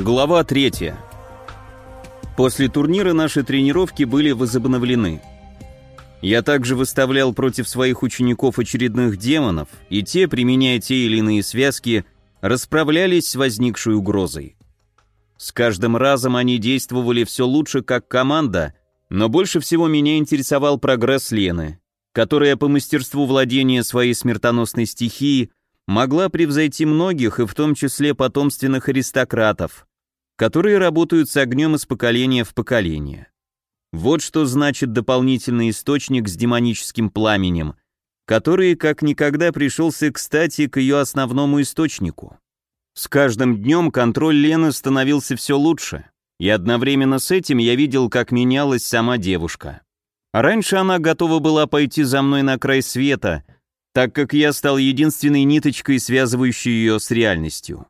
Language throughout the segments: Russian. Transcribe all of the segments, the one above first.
Глава 3. После турнира наши тренировки были возобновлены. Я также выставлял против своих учеников очередных демонов, и те, применяя те или иные связки, расправлялись с возникшей угрозой. С каждым разом они действовали все лучше как команда, но больше всего меня интересовал прогресс Лены, которая по мастерству владения своей смертоносной стихией могла превзойти многих, и в том числе потомственных аристократов, которые работают с огнем из поколения в поколение. Вот что значит дополнительный источник с демоническим пламенем, который как никогда пришелся кстати к ее основному источнику. С каждым днем контроль Лены становился все лучше, и одновременно с этим я видел, как менялась сама девушка. Раньше она готова была пойти за мной на край света, так как я стал единственной ниточкой, связывающей ее с реальностью.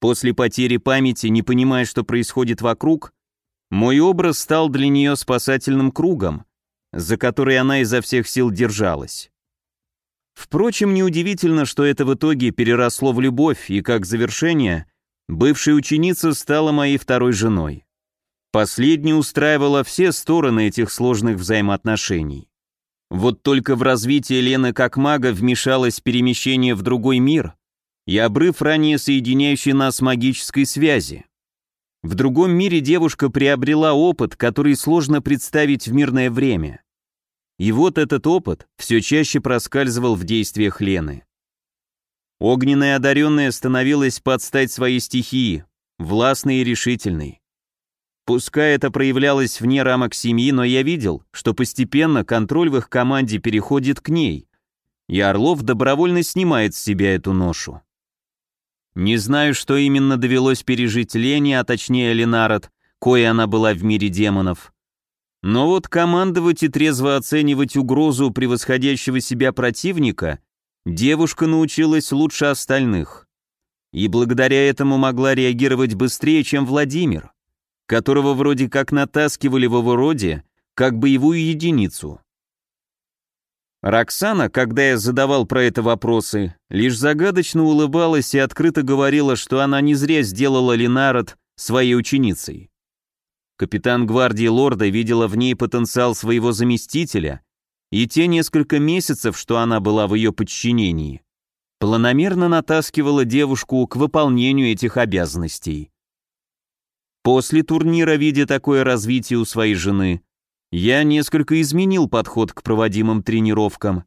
После потери памяти, не понимая, что происходит вокруг, мой образ стал для нее спасательным кругом, за который она изо всех сил держалась. Впрочем, неудивительно, что это в итоге переросло в любовь, и как завершение, бывшая ученица стала моей второй женой. Последняя устраивала все стороны этих сложных взаимоотношений. Вот только в развитие Лены как мага вмешалось перемещение в другой мир, и обрыв ранее соединяющей нас магической связи. В другом мире девушка приобрела опыт, который сложно представить в мирное время. И вот этот опыт все чаще проскальзывал в действиях Лены. Огненная одаренная становилась под стать своей стихии, властной и решительной. Пускай это проявлялось вне рамок семьи, но я видел, что постепенно контроль в их команде переходит к ней, и Орлов добровольно снимает с себя эту ношу. Не знаю, что именно довелось пережить Лене, а точнее Ленард, кое она была в мире демонов. Но вот командовать и трезво оценивать угрозу превосходящего себя противника девушка научилась лучше остальных. И благодаря этому могла реагировать быстрее, чем Владимир, которого вроде как натаскивали в его роде, как боевую единицу. Роксана, когда я задавал про это вопросы, лишь загадочно улыбалась и открыто говорила, что она не зря сделала Ленард своей ученицей. Капитан гвардии лорда видела в ней потенциал своего заместителя, и те несколько месяцев, что она была в ее подчинении, планомерно натаскивала девушку к выполнению этих обязанностей. После турнира, видя такое развитие у своей жены, я несколько изменил подход к проводимым тренировкам.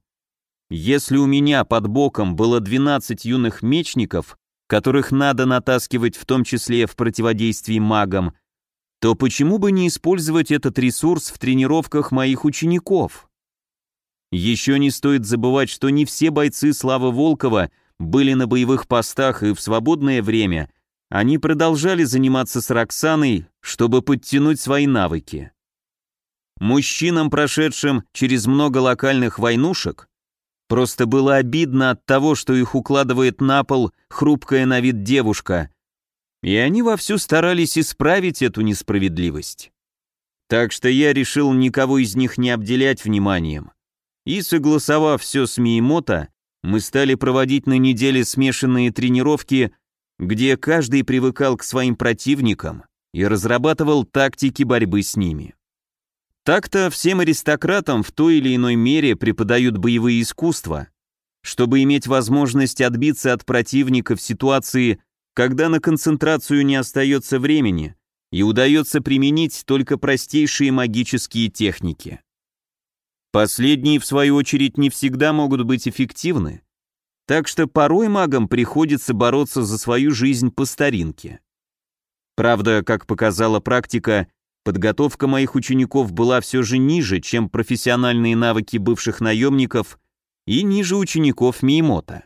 Если у меня под боком было 12 юных мечников, которых надо натаскивать в том числе в противодействии магам, то почему бы не использовать этот ресурс в тренировках моих учеников? Еще не стоит забывать, что не все бойцы Славы Волкова были на боевых постах и в свободное время они продолжали заниматься с Роксаной, чтобы подтянуть свои навыки. Мужчинам, прошедшим через много локальных войнушек, просто было обидно от того, что их укладывает на пол хрупкая на вид девушка, и они вовсю старались исправить эту несправедливость. Так что я решил никого из них не обделять вниманием. И согласовав все с Миемото, мы стали проводить на неделе смешанные тренировки, где каждый привыкал к своим противникам и разрабатывал тактики борьбы с ними. Так-то всем аристократам в той или иной мере преподают боевые искусства, чтобы иметь возможность отбиться от противника в ситуации, когда на концентрацию не остается времени и удается применить только простейшие магические техники. Последние, в свою очередь, не всегда могут быть эффективны, так что порой магам приходится бороться за свою жизнь по старинке. Правда, как показала практика, Подготовка моих учеников была все же ниже, чем профессиональные навыки бывших наемников и ниже учеников Миемота.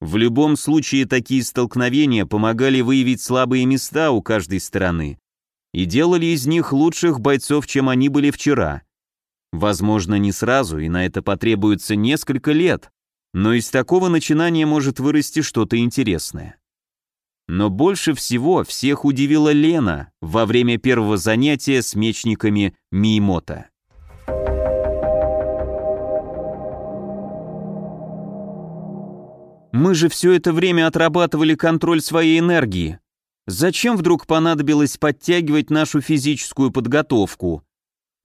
В любом случае такие столкновения помогали выявить слабые места у каждой стороны и делали из них лучших бойцов, чем они были вчера. Возможно, не сразу, и на это потребуется несколько лет, но из такого начинания может вырасти что-то интересное. Но больше всего всех удивила Лена во время первого занятия с мечниками Миемота. «Мы же все это время отрабатывали контроль своей энергии. Зачем вдруг понадобилось подтягивать нашу физическую подготовку?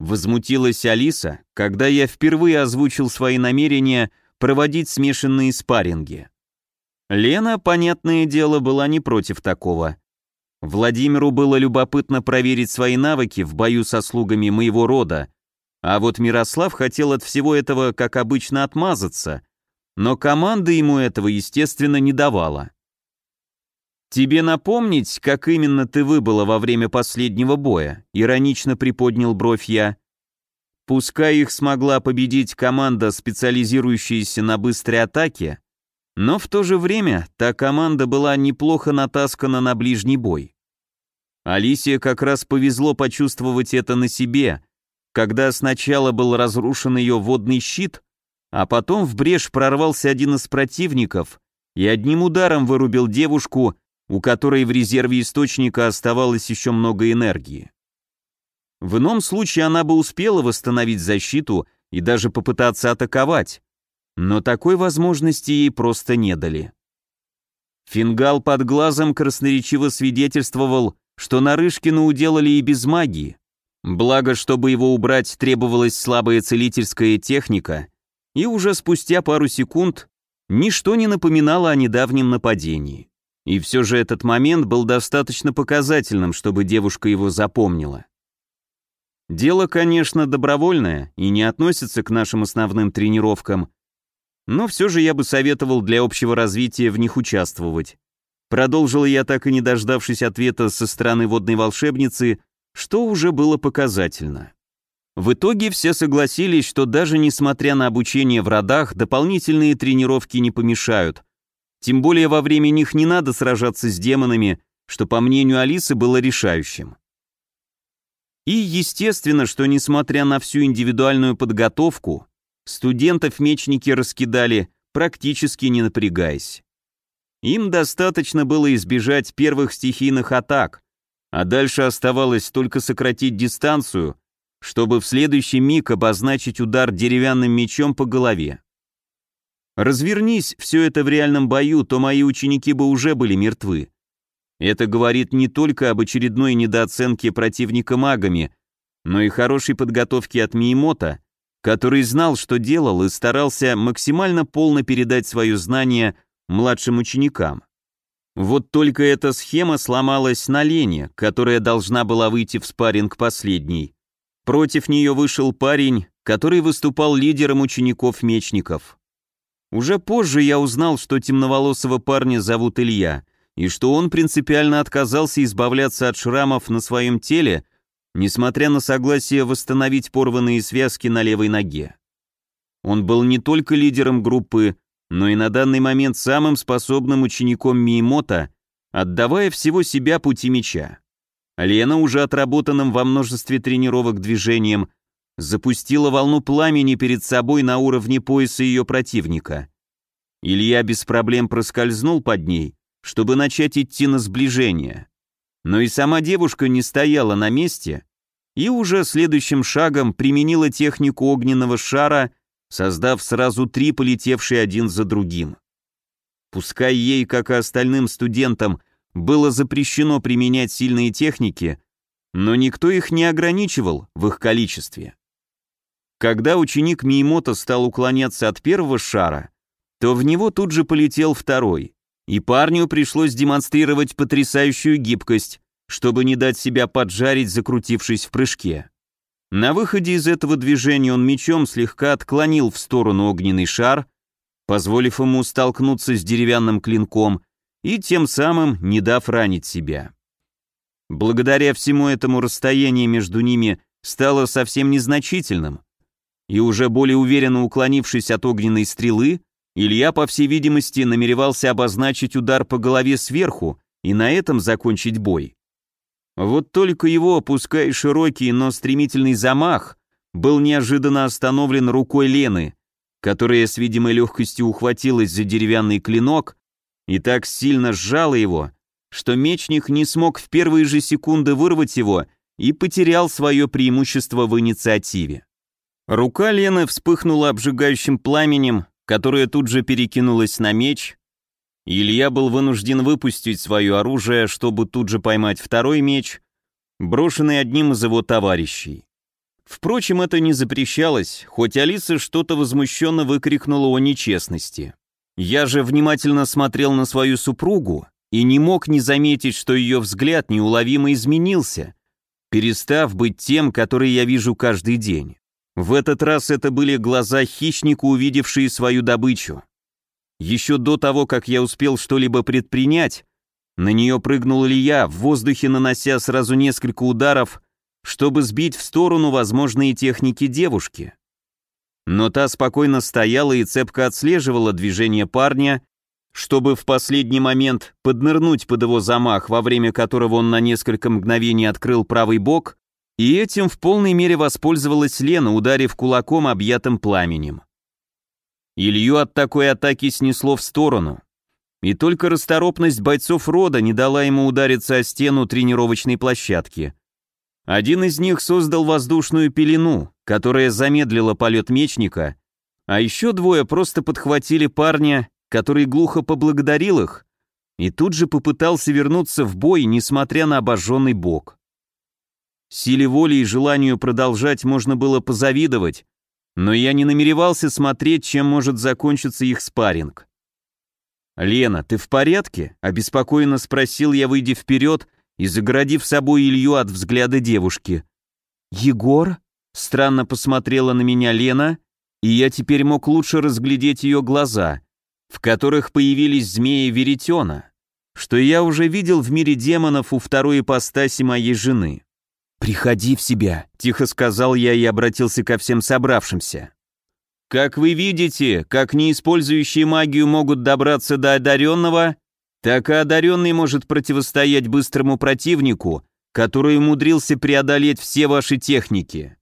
Возмутилась Алиса, когда я впервые озвучил свои намерения проводить смешанные спарринги. Лена, понятное дело, была не против такого. Владимиру было любопытно проверить свои навыки в бою со слугами моего рода, а вот Мирослав хотел от всего этого, как обычно, отмазаться, но команда ему этого, естественно, не давала. «Тебе напомнить, как именно ты выбыла во время последнего боя?» — иронично приподнял бровь я. Пускай их смогла победить команда, специализирующаяся на быстрой атаке, но в то же время та команда была неплохо натаскана на ближний бой. Алисия как раз повезло почувствовать это на себе, когда сначала был разрушен ее водный щит, а потом в брешь прорвался один из противников и одним ударом вырубил девушку, у которой в резерве источника оставалось еще много энергии. В ином случае она бы успела восстановить защиту и даже попытаться атаковать, но такой возможности ей просто не дали. Фингал под глазом красноречиво свидетельствовал, что Нарышкину уделали и без магии. Благо, чтобы его убрать, требовалась слабая целительская техника, и уже спустя пару секунд ничто не напоминало о недавнем нападении. И все же этот момент был достаточно показательным, чтобы девушка его запомнила. Дело, конечно, добровольное и не относится к нашим основным тренировкам, но все же я бы советовал для общего развития в них участвовать. Продолжил я, так и не дождавшись ответа со стороны водной волшебницы, что уже было показательно. В итоге все согласились, что даже несмотря на обучение в родах, дополнительные тренировки не помешают, тем более во время них не надо сражаться с демонами, что, по мнению Алисы, было решающим. И естественно, что несмотря на всю индивидуальную подготовку, студентов мечники раскидали, практически не напрягаясь. Им достаточно было избежать первых стихийных атак, а дальше оставалось только сократить дистанцию, чтобы в следующий миг обозначить удар деревянным мечом по голове. Развернись все это в реальном бою, то мои ученики бы уже были мертвы. Это говорит не только об очередной недооценке противника магами, но и хорошей подготовке от Миемота, который знал, что делал и старался максимально полно передать свое знание младшим ученикам. Вот только эта схема сломалась на Лене, которая должна была выйти в спарринг последней. Против нее вышел парень, который выступал лидером учеников-мечников. Уже позже я узнал, что темноволосого парня зовут Илья, и что он принципиально отказался избавляться от шрамов на своем теле, несмотря на согласие восстановить порванные связки на левой ноге. Он был не только лидером группы, но и на данный момент самым способным учеником Миемота, отдавая всего себя пути меча. Лена, уже отработанным во множестве тренировок движением, запустила волну пламени перед собой на уровне пояса ее противника. Илья без проблем проскользнул под ней, чтобы начать идти на сближение. Но и сама девушка не стояла на месте и уже следующим шагом применила технику огненного шара, создав сразу три полетевшие один за другим. Пускай ей, как и остальным студентам, было запрещено применять сильные техники, но никто их не ограничивал в их количестве. Когда ученик Миемота стал уклоняться от первого шара, то в него тут же полетел второй, и парню пришлось демонстрировать потрясающую гибкость, чтобы не дать себя поджарить, закрутившись в прыжке. На выходе из этого движения он мечом слегка отклонил в сторону огненный шар, позволив ему столкнуться с деревянным клинком и тем самым не дав ранить себя. Благодаря всему этому расстояние между ними стало совсем незначительным, и уже более уверенно уклонившись от огненной стрелы, Илья, по всей видимости, намеревался обозначить удар по голове сверху и на этом закончить бой. Вот только его, пускай широкий, но стремительный замах, был неожиданно остановлен рукой Лены, которая с видимой легкостью ухватилась за деревянный клинок и так сильно сжала его, что мечник не смог в первые же секунды вырвать его и потерял свое преимущество в инициативе. Рука Лены вспыхнула обжигающим пламенем, которое тут же перекинулось на меч, Илья был вынужден выпустить свое оружие, чтобы тут же поймать второй меч, брошенный одним из его товарищей. Впрочем, это не запрещалось, хоть Алиса что-то возмущенно выкрикнула о нечестности. Я же внимательно смотрел на свою супругу и не мог не заметить, что ее взгляд неуловимо изменился, перестав быть тем, который я вижу каждый день. В этот раз это были глаза хищника, увидевшие свою добычу. Еще до того, как я успел что-либо предпринять, на нее прыгнул Илья, в воздухе нанося сразу несколько ударов, чтобы сбить в сторону возможные техники девушки. Но та спокойно стояла и цепко отслеживала движение парня, чтобы в последний момент поднырнуть под его замах, во время которого он на несколько мгновений открыл правый бок, и этим в полной мере воспользовалась Лена, ударив кулаком, объятым пламенем. Илью от такой атаки снесло в сторону, и только расторопность бойцов рода не дала ему удариться о стену тренировочной площадки. Один из них создал воздушную пелену, которая замедлила полет мечника, а еще двое просто подхватили парня, который глухо поблагодарил их, и тут же попытался вернуться в бой, несмотря на обожженный бок. Силе воли и желанию продолжать можно было позавидовать, но я не намеревался смотреть, чем может закончиться их спарринг. «Лена, ты в порядке?» – обеспокоенно спросил я, выйдя вперед и загородив собой Илью от взгляда девушки. «Егор?» – странно посмотрела на меня Лена, и я теперь мог лучше разглядеть ее глаза, в которых появились змеи веретена, что я уже видел в мире демонов у второй ипостаси моей жены. «Приходи в себя», — тихо сказал я и обратился ко всем собравшимся. Как вы видите, как не использующие магию могут добраться до одаренного, так и одаренный может противостоять быстрому противнику, который умудрился преодолеть все ваши техники.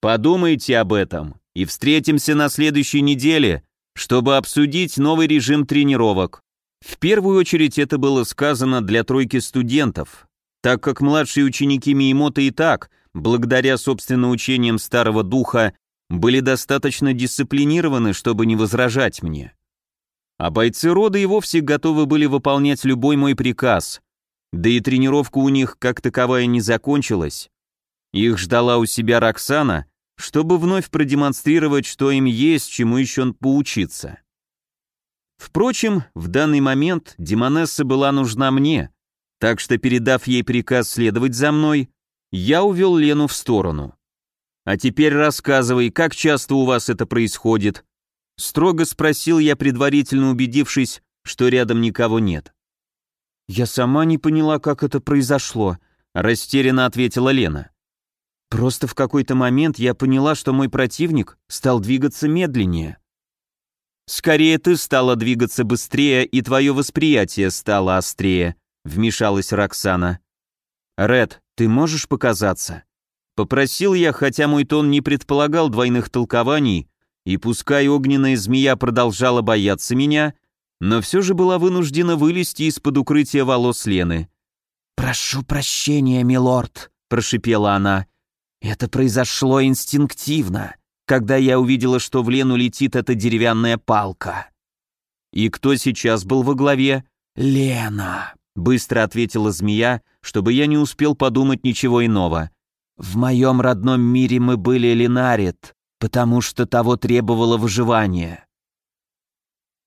Подумайте об этом и встретимся на следующей неделе, чтобы обсудить новый режим тренировок. В первую очередь это было сказано для тройки студентов, так как младшие ученики Миемота и так, благодаря собственно учениям старого духа, были достаточно дисциплинированы, чтобы не возражать мне. А бойцы рода и вовсе готовы были выполнять любой мой приказ, да и тренировка у них как таковая не закончилась. Их ждала у себя Роксана, чтобы вновь продемонстрировать, что им есть, чему еще поучиться. Впрочем, в данный момент Демонесса была нужна мне, так что, передав ей приказ следовать за мной, я увел Лену в сторону. «А теперь рассказывай, как часто у вас это происходит?» Строго спросил я, предварительно убедившись, что рядом никого нет. «Я сама не поняла, как это произошло», — растерянно ответила Лена. «Просто в какой-то момент я поняла, что мой противник стал двигаться медленнее». «Скорее ты стала двигаться быстрее, и твое восприятие стало острее», — вмешалась Роксана. «Ред, ты можешь показаться?» Попросил я, хотя мой тон не предполагал двойных толкований, и пускай огненная змея продолжала бояться меня, но все же была вынуждена вылезти из-под укрытия волос Лены. «Прошу прощения, милорд», — прошипела она. «Это произошло инстинктивно, когда я увидела, что в Лену летит эта деревянная палка». «И кто сейчас был во главе?» «Лена», — быстро ответила змея, чтобы я не успел подумать ничего иного. В моем родном мире мы были Линарит, потому что того требовало выживание.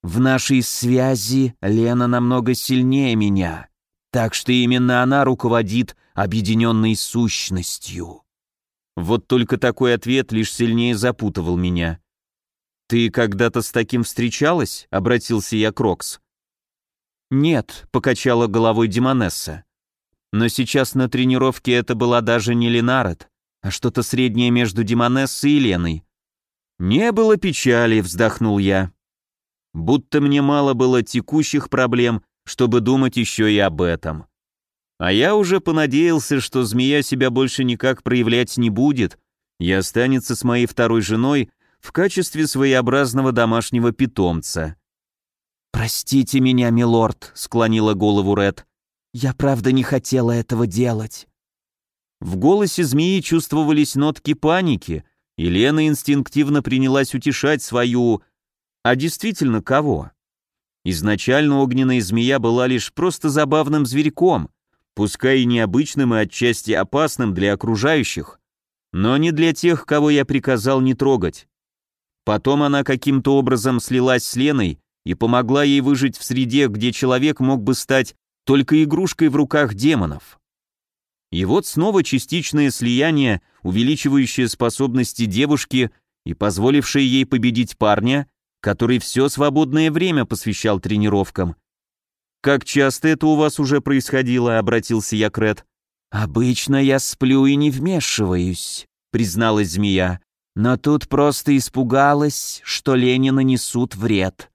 В нашей связи Лена намного сильнее меня, так что именно она руководит объединенной сущностью. Вот только такой ответ лишь сильнее запутывал меня. «Ты когда-то с таким встречалась?» — обратился я к Рокс. «Нет», — покачала головой Демонесса. Но сейчас на тренировке это была даже не Ленарет, а что-то среднее между Демонессой и Леной. «Не было печали», — вздохнул я. «Будто мне мало было текущих проблем, чтобы думать еще и об этом. А я уже понадеялся, что змея себя больше никак проявлять не будет и останется с моей второй женой в качестве своеобразного домашнего питомца». «Простите меня, милорд», — склонила голову Ред. Я правда не хотела этого делать. В голосе змеи чувствовались нотки паники, и Лена инстинктивно принялась утешать свою... А действительно, кого? Изначально огненная змея была лишь просто забавным зверьком, пускай и необычным и отчасти опасным для окружающих, но не для тех, кого я приказал не трогать. Потом она каким-то образом слилась с Леной и помогла ей выжить в среде, где человек мог бы стать только игрушкой в руках демонов. И вот снова частичное слияние, увеличивающее способности девушки и позволившее ей победить парня, который все свободное время посвящал тренировкам. «Как часто это у вас уже происходило?» — обратился я к Ред. «Обычно я сплю и не вмешиваюсь», — призналась змея. «Но тут просто испугалась, что Лене нанесут вред».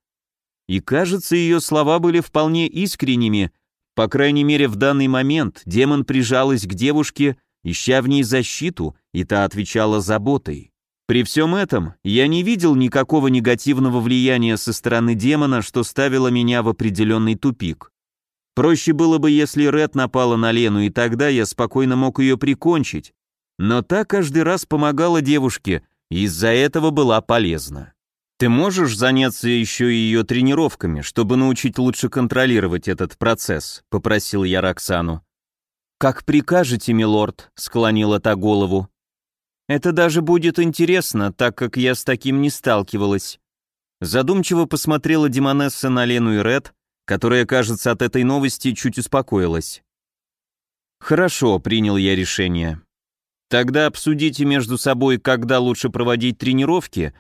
И кажется, ее слова были вполне искренними. По крайней мере, в данный момент демон прижалась к девушке, ища в ней защиту, и та отвечала заботой. При всем этом я не видел никакого негативного влияния со стороны демона, что ставило меня в определенный тупик. Проще было бы, если Ред напала на Лену, и тогда я спокойно мог ее прикончить. Но та каждый раз помогала девушке, и из-за этого была полезна. Ты можешь заняться еще и ее тренировками, чтобы научить лучше контролировать этот процесс, попросил я Роксану. Как прикажете, милорд, склонила та голову. Это даже будет интересно, так как я с таким не сталкивалась. Задумчиво посмотрела Демонесса на Лену и Ред, которая, кажется, от этой новости чуть успокоилась. «Хорошо», — принял я решение. «Тогда обсудите между собой, когда лучше проводить тренировки,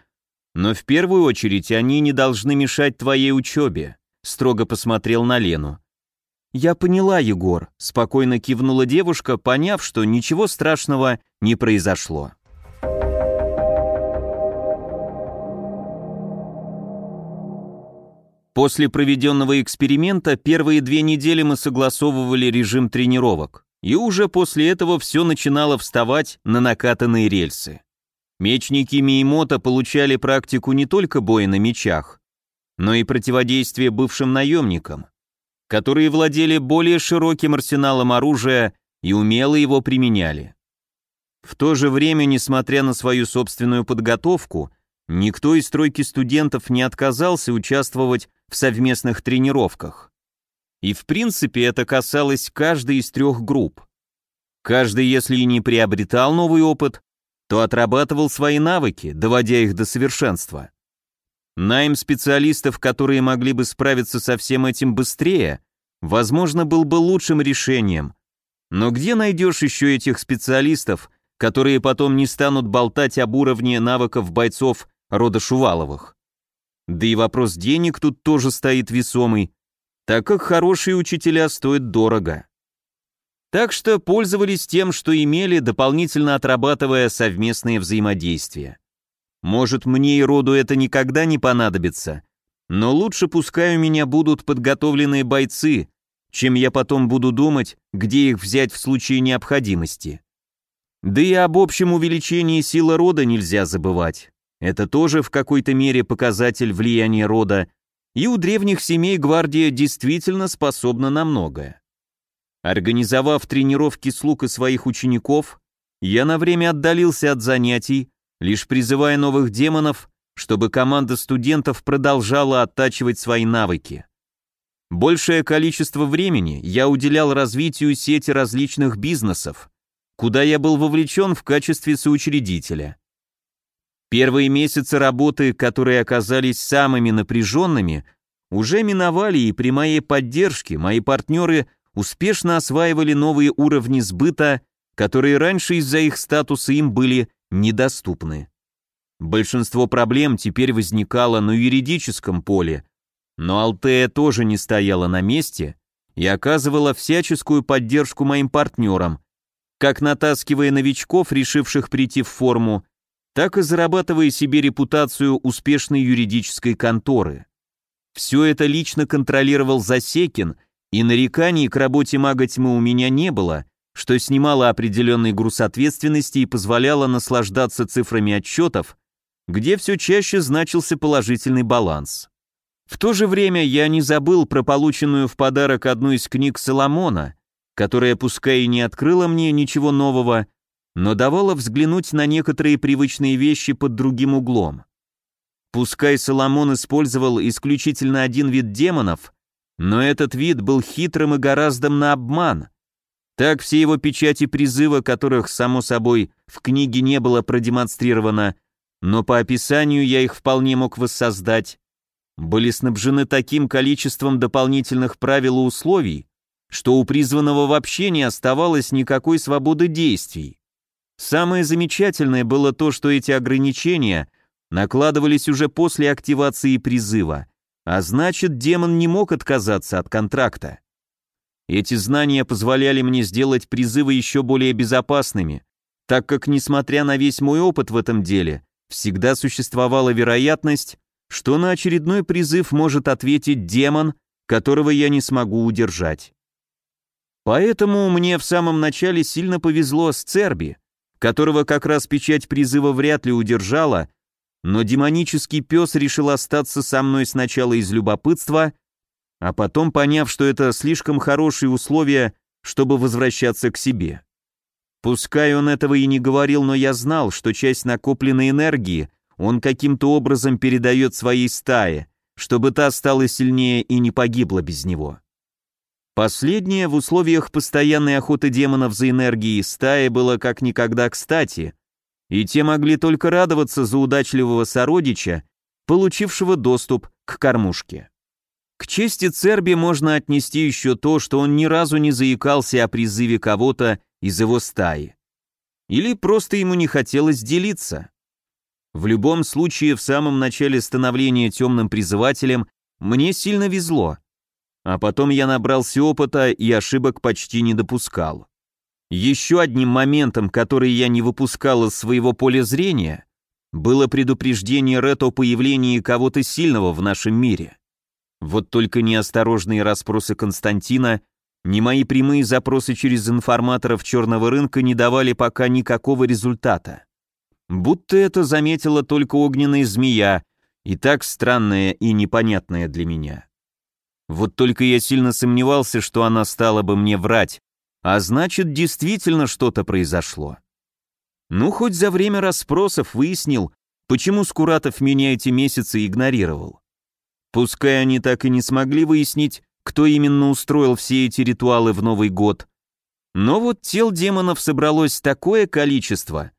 но в первую очередь они не должны мешать твоей учебе», — строго посмотрел на Лену. «Я поняла, Егор», — спокойно кивнула девушка, поняв, что ничего страшного не произошло. После проведенного эксперимента первые две недели мы согласовывали режим тренировок, и уже после этого все начинало вставать на накатанные рельсы. Мечники Миемота получали практику не только боя на мечах, но и противодействие бывшим наемникам, которые владели более широким арсеналом оружия и умело его применяли. В то же время, несмотря на свою собственную подготовку, никто из стройки студентов не отказался участвовать в совместных тренировках. И в принципе это касалось каждой из трех групп. Каждый, если и не приобретал новый опыт, то отрабатывал свои навыки, доводя их до совершенства. Найм специалистов, которые могли бы справиться со всем этим быстрее, возможно, был бы лучшим решением. Но где найдешь еще этих специалистов, которые потом не станут болтать об уровне навыков бойцов рода Шуваловых? Да и вопрос денег тут тоже стоит весомый, так как хорошие учителя стоят дорого. Так что пользовались тем, что имели, дополнительно отрабатывая совместные взаимодействия. Может, мне и роду это никогда не понадобится, но лучше пускай у меня будут подготовленные бойцы, чем я потом буду думать, где их взять в случае необходимости. Да и об общем увеличении силы рода нельзя забывать. Это тоже в какой-то мере показатель влияния рода, и у древних семей гвардия действительно способна на многое. Организовав тренировки слуг и своих учеников, я на время отдалился от занятий, лишь призывая новых демонов, чтобы команда студентов продолжала оттачивать свои навыки. Большее количество времени я уделял развитию сети различных бизнесов, куда я был вовлечен в качестве соучредителя. Первые месяцы работы, которые оказались самыми напряженными, уже миновали, и при моей поддержке мои партнеры успешно осваивали новые уровни сбыта, которые раньше из-за их статуса им были недоступны. Большинство проблем теперь возникало на юридическом поле, но Алтея тоже не стояла на месте и оказывала всяческую поддержку моим партнерам, как натаскивая новичков, решивших прийти в форму, так и зарабатывая себе репутацию успешной юридической конторы. Все это лично контролировал Засекин, и нареканий к работе мага тьмы у меня не было, что снимало определенный груз ответственности и позволяло наслаждаться цифрами отчетов, где все чаще значился положительный баланс. В то же время я не забыл про полученную в подарок одну из книг Соломона, которая пускай и не открыла мне ничего нового, но давала взглянуть на некоторые привычные вещи под другим углом. Пускай Соломон использовал исключительно один вид демонов, но этот вид был хитрым и гораздо на обман. Так все его печати призыва, которых, само собой, в книге не было продемонстрировано, но по описанию я их вполне мог воссоздать, были снабжены таким количеством дополнительных правил и условий, что у призванного вообще не оставалось никакой свободы действий. Самое замечательное было то, что эти ограничения накладывались уже после активации призыва, а значит, демон не мог отказаться от контракта. Эти знания позволяли мне сделать призывы еще более безопасными, так как, несмотря на весь мой опыт в этом деле, всегда существовала вероятность, что на очередной призыв может ответить демон, которого я не смогу удержать. Поэтому мне в самом начале сильно повезло с Церби, которого как раз печать призыва вряд ли удержала, но демонический пес решил остаться со мной сначала из любопытства, а потом поняв, что это слишком хорошие условия, чтобы возвращаться к себе. Пускай он этого и не говорил, но я знал, что часть накопленной энергии он каким-то образом передает своей стае, чтобы та стала сильнее и не погибла без него. Последнее в условиях постоянной охоты демонов за энергией стаи было как никогда кстати, и те могли только радоваться за удачливого сородича, получившего доступ к кормушке. К чести Церби можно отнести еще то, что он ни разу не заикался о призыве кого-то из его стаи. Или просто ему не хотелось делиться. В любом случае, в самом начале становления темным призывателем мне сильно везло. А потом я набрался опыта и ошибок почти не допускал. Еще одним моментом, который я не выпускал из своего поля зрения, было предупреждение Ред о появлении кого-то сильного в нашем мире. Вот только неосторожные расспросы Константина, ни мои прямые запросы через информаторов черного рынка не давали пока никакого результата. Будто это заметила только огненная змея, и так странная и непонятная для меня. Вот только я сильно сомневался, что она стала бы мне врать, а значит, действительно что-то произошло. Ну, хоть за время расспросов выяснил, почему Скуратов меня эти месяцы игнорировал. Пускай они так и не смогли выяснить, кто именно устроил все эти ритуалы в Новый год, но вот тел демонов собралось такое количество,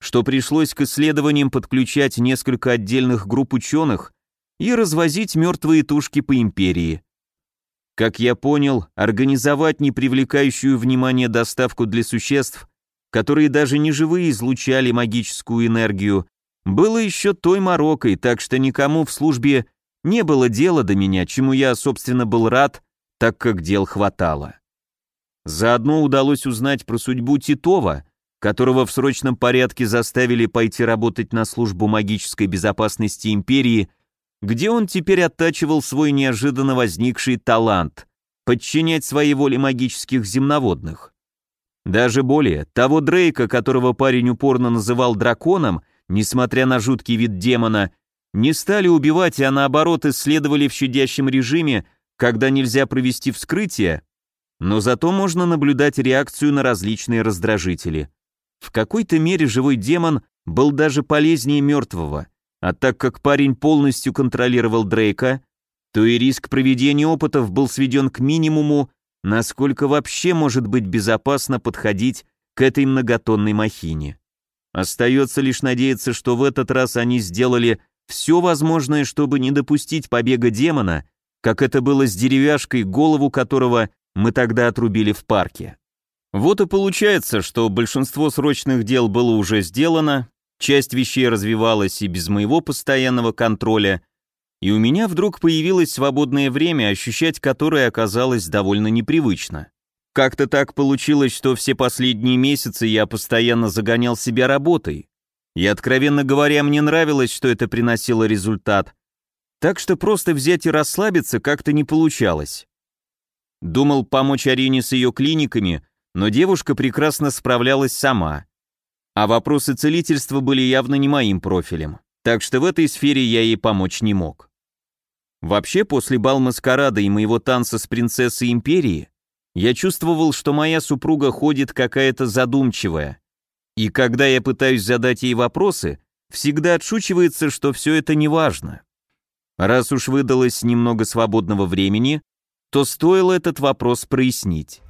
что пришлось к исследованиям подключать несколько отдельных групп ученых и развозить мертвые тушки по империи. Как я понял, организовать непривлекающую внимание доставку для существ, которые даже не живые излучали магическую энергию, было еще той морокой, так что никому в службе не было дела до меня, чему я, собственно, был рад, так как дел хватало. Заодно удалось узнать про судьбу Титова, которого в срочном порядке заставили пойти работать на службу магической безопасности империи, где он теперь оттачивал свой неожиданно возникший талант — подчинять своей воле магических земноводных. Даже более, того Дрейка, которого парень упорно называл драконом, несмотря на жуткий вид демона, не стали убивать, а наоборот исследовали в щадящем режиме, когда нельзя провести вскрытие, но зато можно наблюдать реакцию на различные раздражители. В какой-то мере живой демон был даже полезнее мертвого, а так как парень полностью контролировал Дрейка, то и риск проведения опытов был сведен к минимуму, насколько вообще может быть безопасно подходить к этой многотонной махине. Остается лишь надеяться, что в этот раз они сделали все возможное, чтобы не допустить побега демона, как это было с деревяшкой, голову которого мы тогда отрубили в парке. Вот и получается, что большинство срочных дел было уже сделано, часть вещей развивалась и без моего постоянного контроля, и у меня вдруг появилось свободное время, ощущать которое оказалось довольно непривычно. Как-то так получилось, что все последние месяцы я постоянно загонял себя работой. И, откровенно говоря, мне нравилось, что это приносило результат. Так что просто взять и расслабиться как-то не получалось. Думал помочь Арине с ее клиниками, но девушка прекрасно справлялась сама. А вопросы целительства были явно не моим профилем, так что в этой сфере я ей помочь не мог. Вообще, после бал маскарада и моего танца с принцессой империи, я чувствовал, что моя супруга ходит какая-то задумчивая. И когда я пытаюсь задать ей вопросы, всегда отшучивается, что все это не важно. Раз уж выдалось немного свободного времени, то стоило этот вопрос прояснить.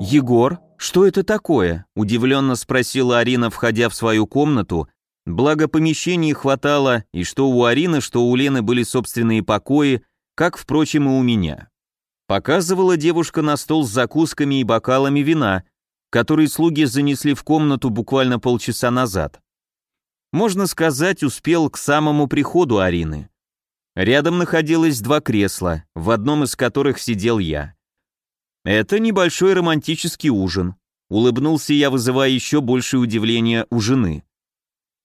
«Егор, что это такое?» – удивленно спросила Арина, входя в свою комнату, благо помещений хватало, и что у Арины, что у Лены были собственные покои, как, впрочем, и у меня. Показывала девушка на стол с закусками и бокалами вина, которые слуги занесли в комнату буквально полчаса назад. Можно сказать, успел к самому приходу Арины. Рядом находилось два кресла, в одном из которых сидел я. Это небольшой романтический ужин. Улыбнулся я, вызывая еще большее удивление у жены.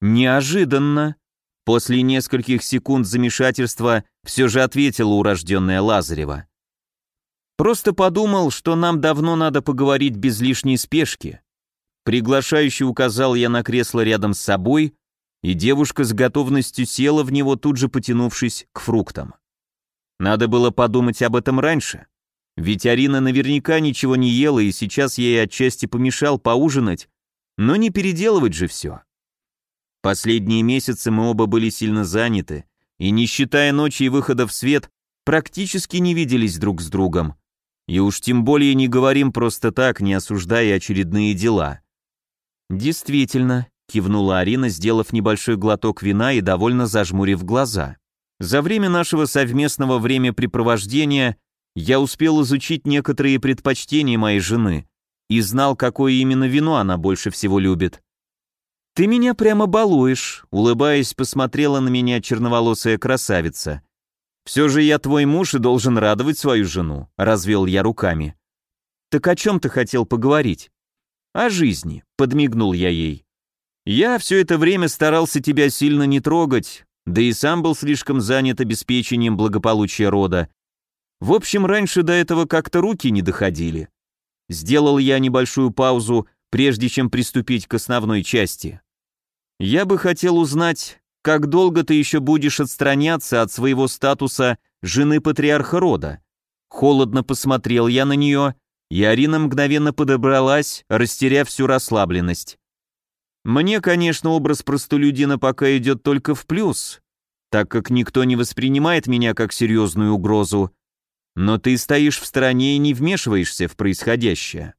Неожиданно. После нескольких секунд замешательства все же ответила урожденная Лазарева. Просто подумал, что нам давно надо поговорить без лишней спешки. Приглашающий указал я на кресло рядом с собой, и девушка с готовностью села в него, тут же потянувшись к фруктам. Надо было подумать об этом раньше. Ведь Арина наверняка ничего не ела, и сейчас ей отчасти помешал поужинать, но не переделывать же все. Последние месяцы мы оба были сильно заняты, и, не считая ночи и выхода в свет, практически не виделись друг с другом. И уж тем более не говорим просто так, не осуждая очередные дела. «Действительно», — кивнула Арина, сделав небольшой глоток вина и довольно зажмурив глаза. «За время нашего совместного времяпрепровождения я успел изучить некоторые предпочтения моей жены и знал, какое именно вино она больше всего любит. «Ты меня прямо балуешь», — улыбаясь, посмотрела на меня черноволосая красавица. «Все же я твой муж и должен радовать свою жену», — развел я руками. «Так о чем ты хотел поговорить?» «О жизни», — подмигнул я ей. «Я все это время старался тебя сильно не трогать, да и сам был слишком занят обеспечением благополучия рода, в общем, раньше до этого как-то руки не доходили. Сделал я небольшую паузу, прежде чем приступить к основной части. Я бы хотел узнать, как долго ты еще будешь отстраняться от своего статуса жены патриарха рода. Холодно посмотрел я на нее, и Арина мгновенно подобралась, растеряв всю расслабленность. Мне, конечно, образ простолюдина пока идет только в плюс, так как никто не воспринимает меня как серьезную угрозу, но ты стоишь в стороне и не вмешиваешься в происходящее.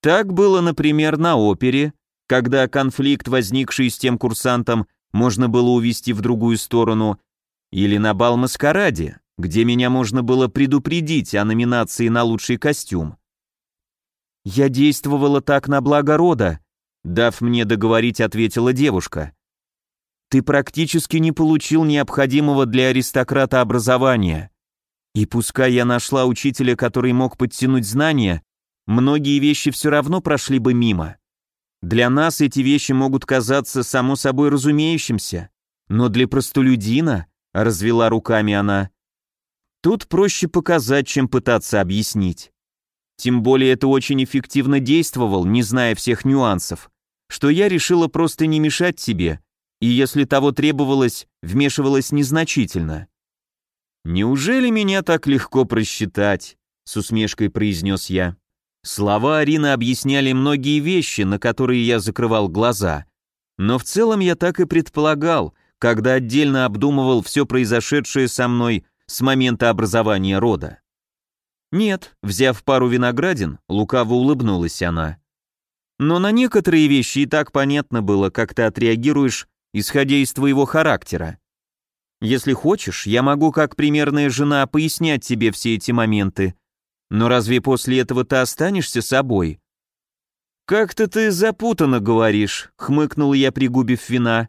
Так было, например, на опере, когда конфликт, возникший с тем курсантом, можно было увести в другую сторону, или на бал-маскараде, где меня можно было предупредить о номинации на лучший костюм. «Я действовала так на благо рода», — дав мне договорить, ответила девушка. «Ты практически не получил необходимого для аристократа образования. И пускай я нашла учителя, который мог подтянуть знания, многие вещи все равно прошли бы мимо. Для нас эти вещи могут казаться само собой разумеющимся, но для простолюдина, развела руками она, тут проще показать, чем пытаться объяснить. Тем более это очень эффективно действовал, не зная всех нюансов, что я решила просто не мешать тебе, и если того требовалось, вмешивалась незначительно. «Неужели меня так легко просчитать?» — с усмешкой произнес я. Слова Арины объясняли многие вещи, на которые я закрывал глаза. Но в целом я так и предполагал, когда отдельно обдумывал все произошедшее со мной с момента образования рода. «Нет», — взяв пару виноградин, лукаво улыбнулась она. «Но на некоторые вещи и так понятно было, как ты отреагируешь, исходя из твоего характера. Если хочешь, я могу как примерная жена пояснять тебе все эти моменты. Но разве после этого ты останешься собой? Как-то ты запутанно говоришь, хмыкнул я, пригубив вина.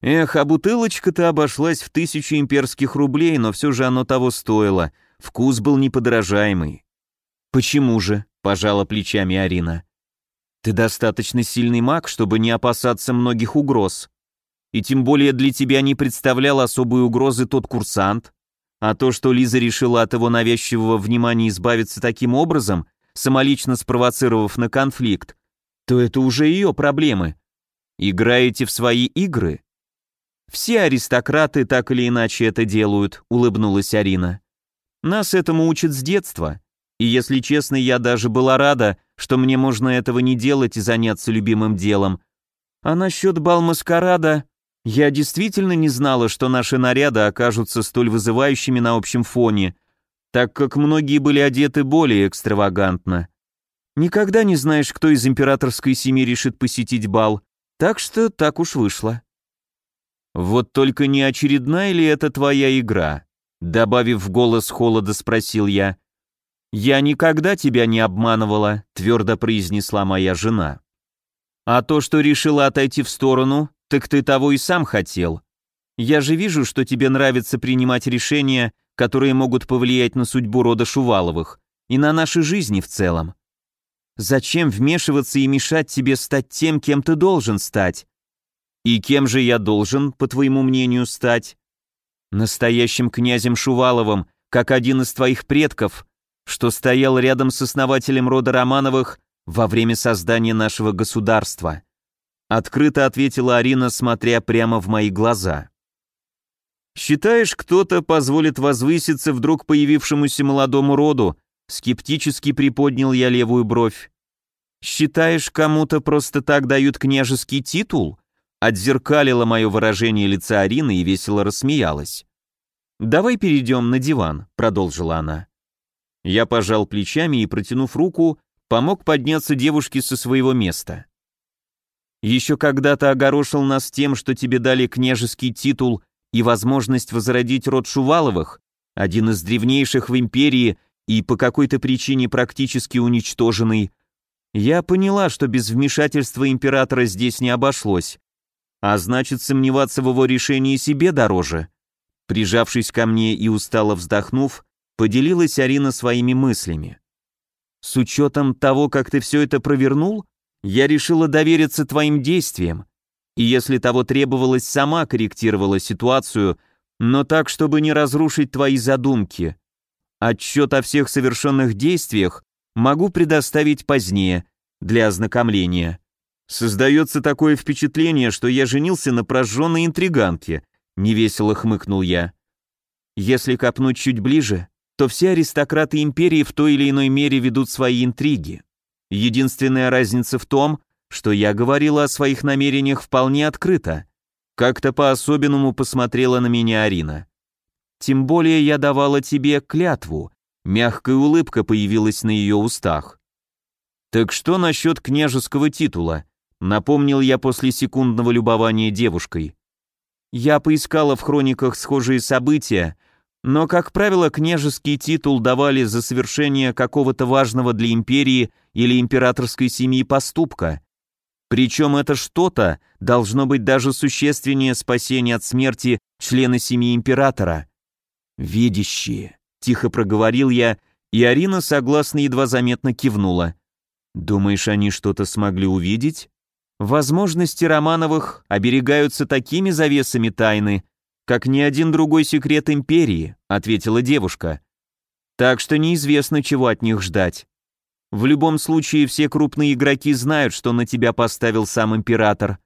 Эх, а бутылочка-то обошлась в тысячу имперских рублей, но все же оно того стоило. Вкус был неподражаемый. Почему же? пожала плечами Арина. Ты достаточно сильный маг, чтобы не опасаться многих угроз. И тем более для тебя не представлял особой угрозы тот курсант. А то, что Лиза решила от его навязчивого внимания избавиться таким образом, самолично спровоцировав на конфликт, то это уже ее проблемы. Играете в свои игры? Все аристократы так или иначе это делают, улыбнулась Арина. Нас этому учат с детства. И если честно, я даже была рада, что мне можно этого не делать и заняться любимым делом. А насчет бал-маскарада, я действительно не знала, что наши наряды окажутся столь вызывающими на общем фоне, так как многие были одеты более экстравагантно. Никогда не знаешь, кто из императорской семьи решит посетить бал, так что так уж вышло. Вот только не очередная ли это твоя игра? Добавив в голос холода, спросил я. «Я никогда тебя не обманывала», — твердо произнесла моя жена. «А то, что решила отойти в сторону, так ты того и сам хотел. Я же вижу, что тебе нравится принимать решения, которые могут повлиять на судьбу рода Шуваловых и на наши жизни в целом. Зачем вмешиваться и мешать тебе стать тем, кем ты должен стать? И кем же я должен, по твоему мнению, стать? Настоящим князем Шуваловым, как один из твоих предков, что стоял рядом с основателем рода Романовых во время создания нашего государства. Открыто ответила Арина, смотря прямо в мои глаза. «Считаешь, кто-то позволит возвыситься вдруг появившемуся молодому роду?» Скептически приподнял я левую бровь. «Считаешь, кому-то просто так дают княжеский титул?» Отзеркалила мое выражение лица Арины и весело рассмеялась. «Давай перейдем на диван», — продолжила она. Я пожал плечами и, протянув руку, помог подняться девушке со своего места. Еще когда-то огорошил нас тем, что тебе дали княжеский титул и возможность возродить род Шуваловых, один из древнейших в империи и по какой-то причине практически уничтоженный, я поняла, что без вмешательства императора здесь не обошлось, а значит сомневаться в его решении себе дороже. Прижавшись ко мне и устало вздохнув, Поделилась Арина своими мыслями. «С учетом того, как ты все это провернул, я решила довериться твоим действиям, и если того требовалось, сама корректировала ситуацию, но так, чтобы не разрушить твои задумки. Отчет о всех совершенных действиях могу предоставить позднее, для ознакомления. Создается такое впечатление, что я женился на прожженной интриганке», — невесело хмыкнул я. «Если копнуть чуть ближе, то все аристократы империи в той или иной мере ведут свои интриги. Единственная разница в том, что я говорила о своих намерениях вполне открыто. Как-то по-особенному посмотрела на меня Арина. Тем более я давала тебе клятву. Мягкая улыбка появилась на ее устах. Так что насчет княжеского титула? Напомнил я после секундного любования девушкой. Я поискала в хрониках схожие события, но, как правило, княжеский титул давали за совершение какого-то важного для империи или императорской семьи поступка. Причем это что-то должно быть даже существеннее спасения от смерти члена семьи императора. «Видящие», — тихо проговорил я, и Арина согласно едва заметно кивнула. «Думаешь, они что-то смогли увидеть?» Возможности Романовых оберегаются такими завесами тайны, как ни один другой секрет империи», — ответила девушка. «Так что неизвестно, чего от них ждать. В любом случае, все крупные игроки знают, что на тебя поставил сам император.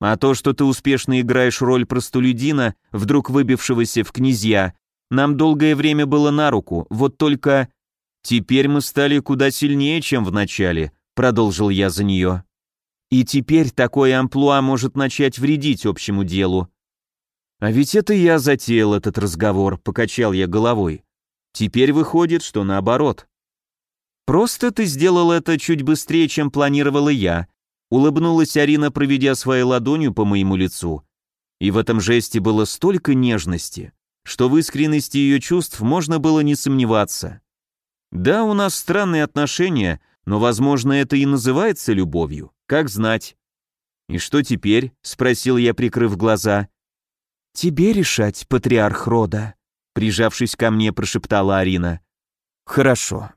А то, что ты успешно играешь роль простолюдина, вдруг выбившегося в князья, нам долгое время было на руку, вот только... Теперь мы стали куда сильнее, чем в начале», — продолжил я за нее. «И теперь такое амплуа может начать вредить общему делу. А ведь это я затеял этот разговор, покачал я головой. Теперь выходит, что наоборот. Просто ты сделал это чуть быстрее, чем планировала я, улыбнулась Арина, проведя своей ладонью по моему лицу. И в этом жесте было столько нежности, что в искренности ее чувств можно было не сомневаться. Да, у нас странные отношения, но, возможно, это и называется любовью, как знать. «И что теперь?» — спросил я, прикрыв глаза. «Тебе решать, патриарх рода», — прижавшись ко мне, прошептала Арина. «Хорошо»,